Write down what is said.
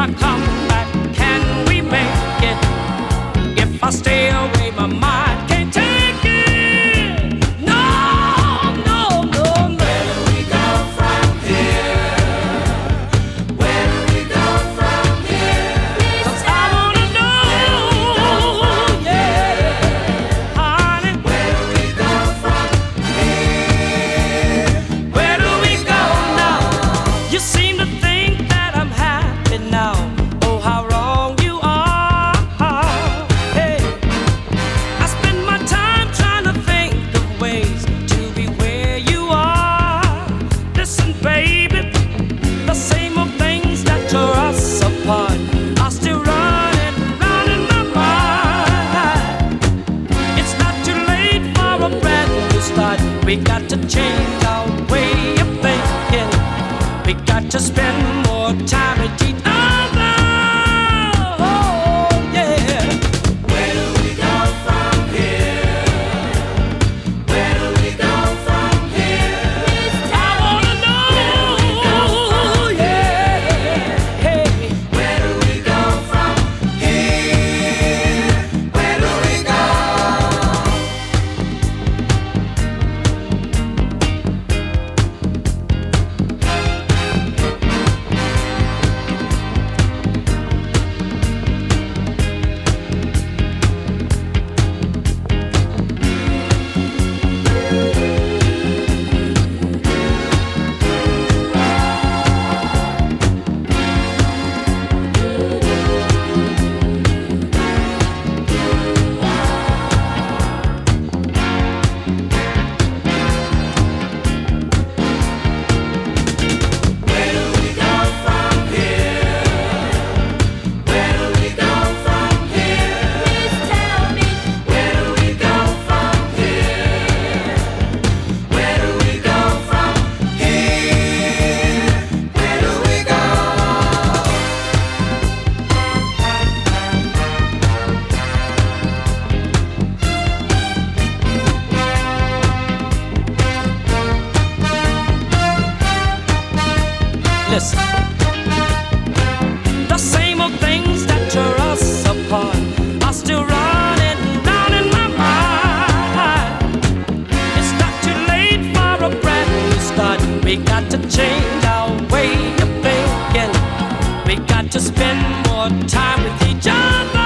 I come back, can we make it? If I stay away. We got to change our way of thinking. We got to spend more time with each listen. The same old things that tear us apart are still running round in my mind. It's not too late for a brand new start. We got to change our way of thinking. We got to spend more time with each other.